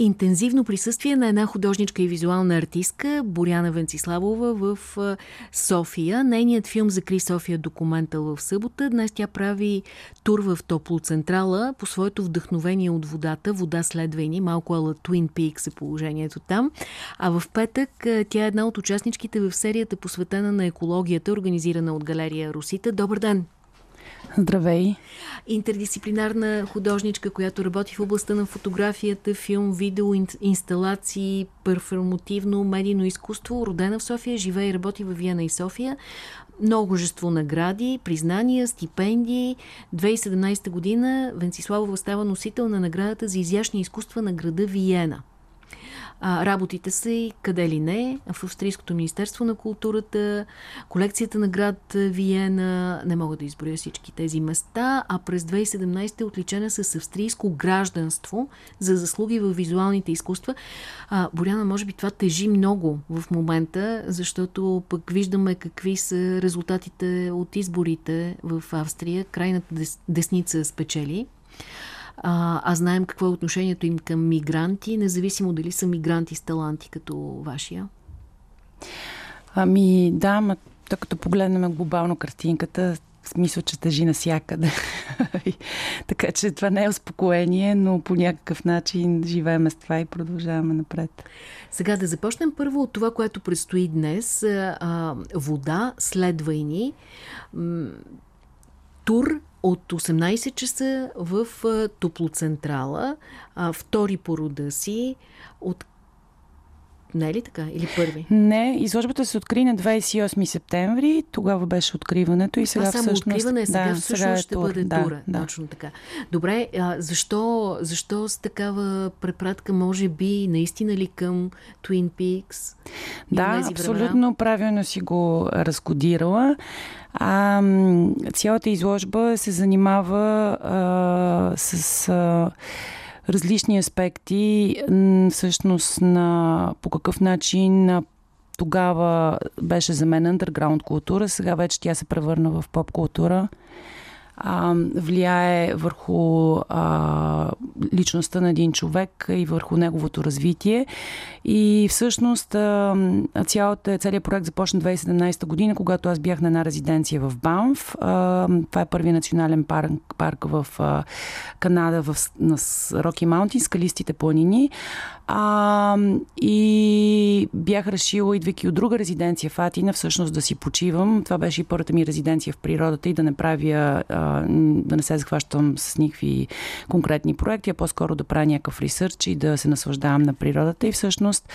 интензивно присъствие на една художничка и визуална артистка Боряна Венциславова в София. Нейният филм закри София документал в събота. Днес тя прави тур в Топлоцентрала по своето вдъхновение от водата. Вода следва и ни. Малко ала Twin Peaks е положението там. А в петък тя е една от участничките в серията посветена на екологията, организирана от галерия Русита. Добър ден! Здравей! Интердисциплинарна художничка, която работи в областта на фотографията, филм, видео, инсталации, перформативно, медийно изкуство, родена в София, живее и работи в Виена и София. Множество награди, признания, стипендии. 2017 година Венциславова става носител на наградата за изящни изкуства на града Виена. Работите са и къде ли не, в Австрийското Министерство на културата, колекцията на град Виена, не мога да изброя всички тези места, а през 2017 е отличена с австрийско гражданство за заслуги в визуалните изкуства. А, Боряна, може би това тежи много в момента, защото пък виждаме какви са резултатите от изборите в Австрия. Крайната десница спечели а, а знаем какво е отношението им към мигранти, независимо дали са мигранти с таланти като вашия? Ами да, ма, то като погледнем глобално картинката, смисъл, че тъжи насякъде. така че това не е успокоение, но по някакъв начин живеем с това и продължаваме напред. Сега да започнем първо от това, което предстои днес. А, вода, следва и ни. Тур от 18 часа в Топлоцентрала, втори по рода си, от не е ли така? Или първи? Не, изложбата се откри на 28 септември. Тогава беше откриването и сега а само всъщност... откриване, сега да, всъщност сега е ще тур. бъде да, тура. Да. Точно така. Добре, а защо, защо с такава препратка може би наистина ли към Twin Peaks? Да, абсолютно правилно си го разкодирала. А, цялата изложба се занимава а, с... А, различни аспекти всъщност на по какъв начин тогава беше за мен underground култура, сега вече тя се превърна в поп култура а, влияе върху а, личността на един човек и върху неговото развитие. И всъщност а, цялата, целият проект започна 2017 година, когато аз бях на една резиденция в Банф. А, това е първи национален парк, парк в а, Канада, в, на Роки Маунтин, скалистите планини. А, и бях решила, идвайки от друга резиденция в Атина, всъщност да си почивам. Това беше и първата ми резиденция в природата и да не правя, а, да не се захващам с никакви конкретни проекти, а по-скоро да правя някакъв ресърч и да се наслаждавам на природата. И всъщност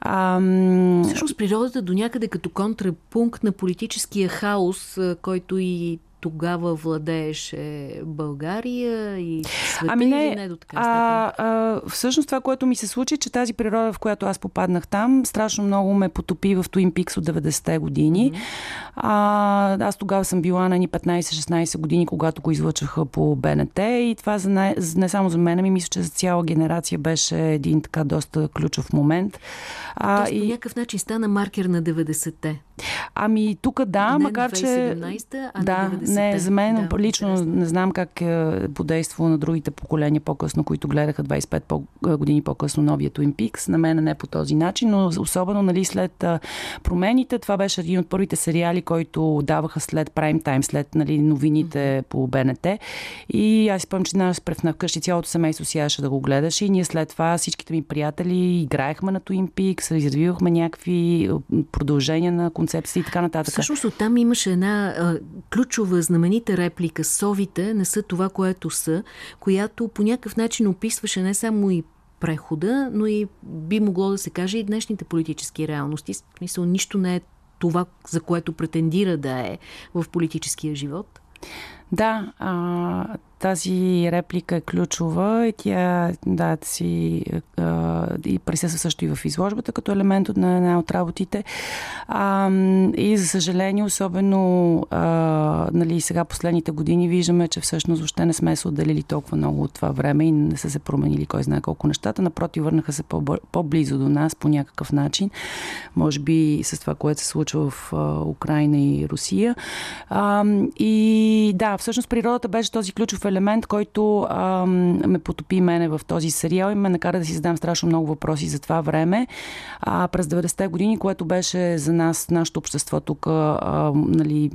Ам... Всъщност природата до някъде като контрапункт на политическия хаос, който и тогава владееше България и света ами не, или не до така а, а, Всъщност това, което ми се случи, че тази природа, в която аз попаднах там, страшно много ме потопи в Twin Peaks от 90-те години. Mm-hmm. А, аз тогава съм била на ни 15-16 години, когато го излъчаха по БНТ и това за не, не само за мен, ми мисля, че за цяла генерация беше един така доста ключов момент. А, Тоест, и... по някакъв начин стана маркер на 90-те. Ами тук да, не макар че... а да, не, за мен да, лично интересно. не знам как е подействало на другите поколения по-късно, които гледаха 25 по- години по-късно новия Twin. На мен не по този начин, но особено нали, след промените, това беше един от първите сериали, който даваха след прайм тайм, след нали, новините mm-hmm. по БНТ. И аз спомням, че нас прев вкъщи цялото семейство сияше да го гледаше и ние след това всичките ми приятели играехме на Twin Peaks, развивахме някакви продължения на концепции и така нататък. Всъщност оттам имаше една а, ключова знаменита реплика «Совите не са това, което са», която по някакъв начин описваше не само и прехода, но и би могло да се каже и днешните политически реалности. В смисъл, нищо не е това, за което претендира да е в политическия живот. Да, а, тази реплика е ключова и тя да, си а, и присъства също и в изложбата като елемент от на една от работите. А, и за съжаление, особено а, нали, сега последните години виждаме, че всъщност въобще не сме се отделили толкова много от това време и не са се променили кой знае колко нещата. Напротив, върнаха се по-близо до нас по някакъв начин. Може би с това, което се случва в а, Украина и Русия. А, и да, всъщност природата беше този ключов елемент, който а, ме потопи мене в този сериал и ме накара да си задам страшно много въпроси за това време. А, през 90-те години, което беше за нас, нашето общество тук, а, нали,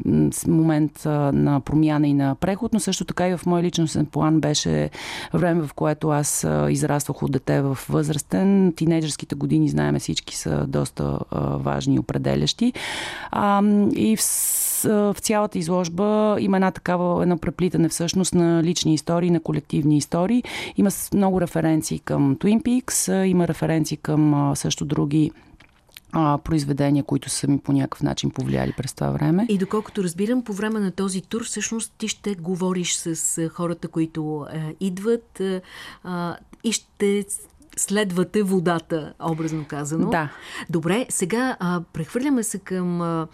момент а, на промяна и на преход, но също така и в мой личностен план беше време, в което аз а, израствах от дете в възрастен. Тинейджърските години, знаеме всички, са доста а, важни и определящи. А, и в в цялата изложба има една такава, едно преплитане всъщност на лични истории, на колективни истории. Има много референции към Twin Peaks, има референции към също други а, произведения, които са ми по някакъв начин повлияли през това време. И доколкото разбирам, по време на този тур всъщност ти ще говориш с хората, които е, идват е, и ще следвате водата, образно казано. Да. Добре, сега а, прехвърляме се към а,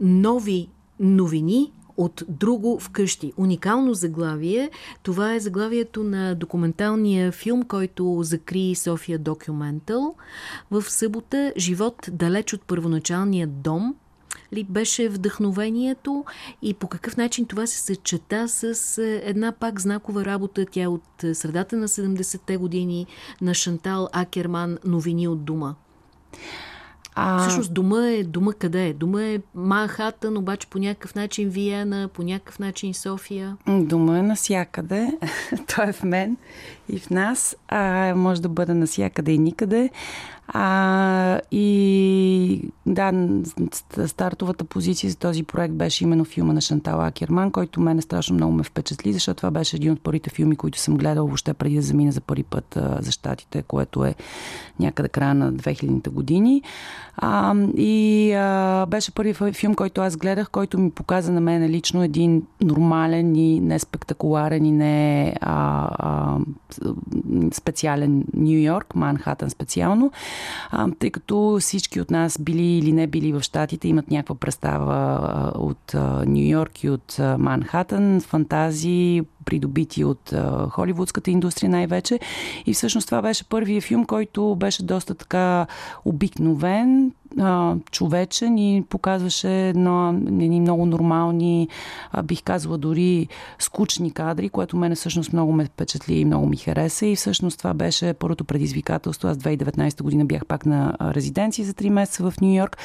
нови новини от друго вкъщи. Уникално заглавие. Това е заглавието на документалния филм, който закри София Документал. В събота живот далеч от първоначалния дом ли беше вдъхновението и по какъв начин това се съчета с е, една пак знакова работа, тя от е, средата на 70-те години на Шантал Акерман «Новини от дома». А... Всъщност дома е дома къде е? Дома е Манхатън, обаче по някакъв начин Виена, по някакъв начин София. Дома е насякъде. Той е в мен и в нас. А, може да бъде насякъде и никъде. А, и да, стартовата позиция за този проект беше именно филма на Шантал Акерман, който мене страшно много ме впечатли, защото това беше един от първите филми, които съм гледал въобще преди да замина за първи път а, за щатите, което е някъде края на 2000-те години. А, и а, беше първи филм, който аз гледах, който ми показа на мен лично един нормален и не спектакуларен и не а, а, специален Нью Йорк, Манхатън специално а, тъй като всички от нас били или не били в Штатите имат някаква представа от Нью Йорк и от Манхатън, фантазии, придобити от а, холивудската индустрия най-вече. И всъщност това беше първият филм, който беше доста така обикновен, а, човечен и показваше едно, едни много нормални, а, бих казала дори скучни кадри, което мене всъщност много ме впечатли и много ми хареса. И всъщност това беше първото предизвикателство. Аз 2019 година бях пак на резиденция за 3 месеца в Нью Йорк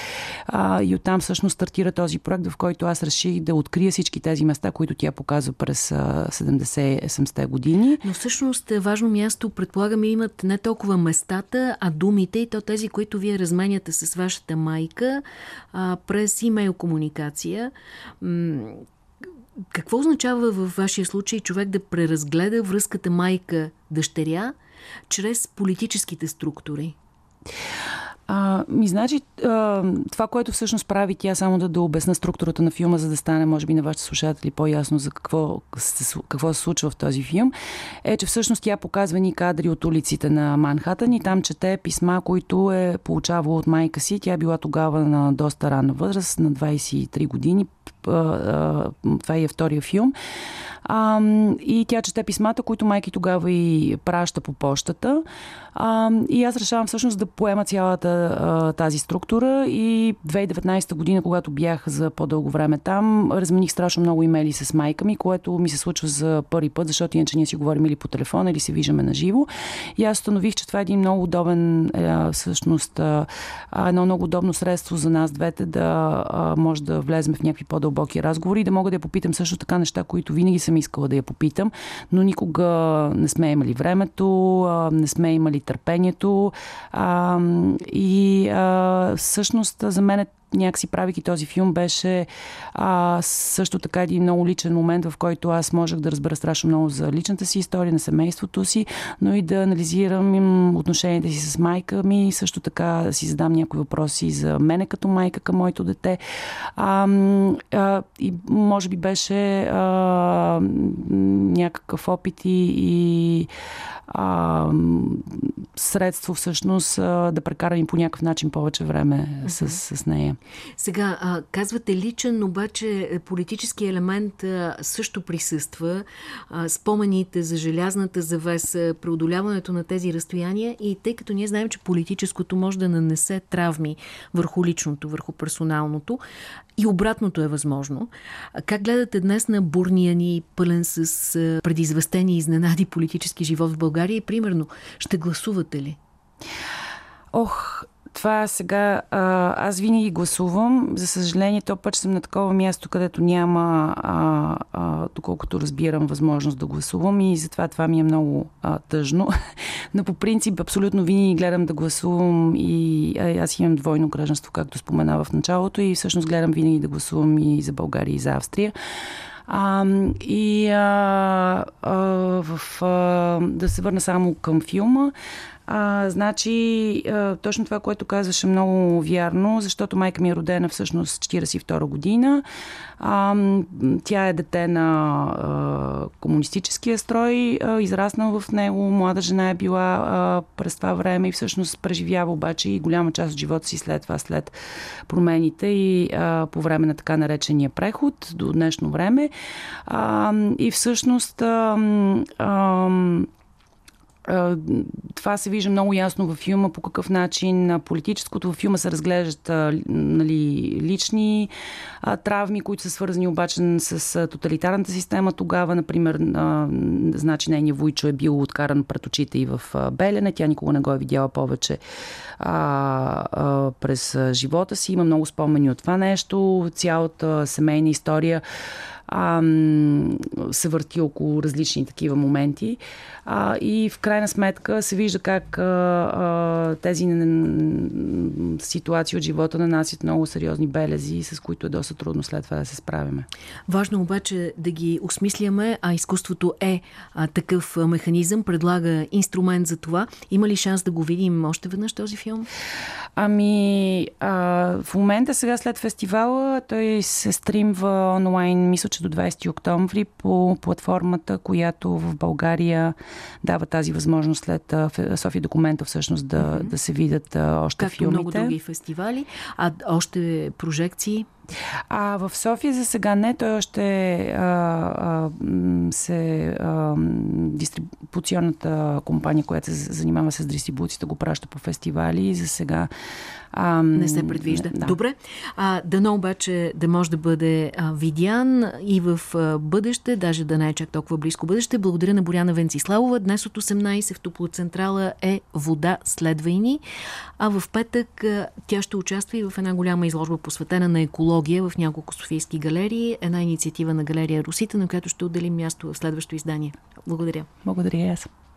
и оттам всъщност стартира този проект, в който аз реших да открия всички тези места, които тя показва през 70-80-те години. Но всъщност е важно място, предполагаме, имат не толкова местата, а думите и то тези, които вие разменяте с вашата майка а, през имейл комуникация. Какво означава във вашия случай човек да преразгледа връзката майка-дъщеря чрез политическите структури? А, ми, значи, а, това, което всъщност прави тя, само да, да обясна структурата на филма, за да стане, може би, на вашите слушатели по-ясно за какво, какво се случва в този филм, е, че всъщност тя показва ни кадри от улиците на Манхатън и там чете писма, които е получавала от майка си. Тя е била тогава на доста ранна възраст, на 23 години. Това е втория филм. А, и тя чете писмата, които майки тогава и праща по почтата. А, и аз решавам всъщност да поема цялата а, тази структура и 2019 година, когато бях за по-дълго време там, размених страшно много имейли с майка ми, което ми се случва за първи път, защото иначе ние си говорим или по телефона, или се виждаме на живо. И аз установих, че това е един много удобен, а, всъщност, а, едно много удобно средство за нас двете да а, може да влезем в някакви по-дълбоки разговори и да мога да я попитам също така неща, които винаги съм искала да я попитам, но никога не сме имали времето, не сме имали търпението. И всъщност за мен е някакси правейки този филм, беше а, също така един много личен момент, в който аз можех да разбера страшно много за личната си история, на семейството си, но и да анализирам отношенията си с майка ми, също така да си задам някои въпроси за мене като майка към моето дете. А, а, и може би беше а, някакъв опит и, и а, средство всъщност да прекарам по някакъв начин повече време с, с нея. Сега, а, казвате личен, обаче политически елемент а, също присъства. А, спомените за желязната завеса, преодоляването на тези разстояния и тъй като ние знаем, че политическото може да нанесе травми върху личното, върху персоналното, и обратното е възможно. Как гледате днес на бурния ни пълен с предизвестени изненади политически живот в България и примерно ще гласувате ли? Ох, това сега а, аз винаги гласувам. За съжаление, то път съм на такова място, където няма, а, а, доколкото разбирам, възможност да гласувам и затова това ми е много а, тъжно. Но по принцип, абсолютно винаги гледам да гласувам и а, аз имам двойно гражданство, както спомена в началото и всъщност гледам винаги да гласувам и за България и за Австрия. А, и а, а, в, а, да се върна само към филма. А, значи, а, точно това, което казваше много вярно, защото майка ми е родена всъщност 42 година. А, тя е дете на а, комунистическия строй, а, израснала в него, млада жена е била а, през това време и всъщност преживява обаче и голяма част от живота си след това, след промените и а, по време на така наречения преход до днешно време. А, и всъщност а, а, това се вижда много ясно във филма, по какъв начин политическото във филма се разглеждат нали, лични травми, които са свързани обаче с тоталитарната система тогава. Например, значи нейният Войчо е бил откаран пред очите и в Белене. Тя никога не го е видяла повече а, а, през живота си. Има много спомени от това нещо. Цялата семейна история а, се върти около различни такива моменти. А, и в крайна сметка се вижда как а, а, тези ситуации от живота нанасят много сериозни белези, с които е доста трудно след това да се справяме. Важно обаче да ги осмисляме, а изкуството е а, такъв механизъм, предлага инструмент за това. Има ли шанс да го видим още веднъж този филм? Ами, а, в момента сега след фестивала той се стримва онлайн, мисля, че до 20 октомври по платформата, която в България дава тази възможност след София документа всъщност да, mm -hmm. да се видят още Както филмите. много други фестивали. А още прожекции? А в София за сега не. Той още а, а, се а, дистрибуционната компания, която се занимава с дистрибуцията, го праща по фестивали и за сега а, не се предвижда. Да. Добре. А, дано обаче да може да бъде а, видян и в а, бъдеще, даже да не е чак толкова близко бъдеще. Благодаря на Боряна Венциславова. Днес от 18 в Топлоцентрала е Вода следвай ни. А в петък а, тя ще участва и в една голяма изложба посветена на екология в няколко софийски галерии. Една инициатива на галерия Русите, на която ще отделим място в следващото издание. Благодаря. Благодаря аз.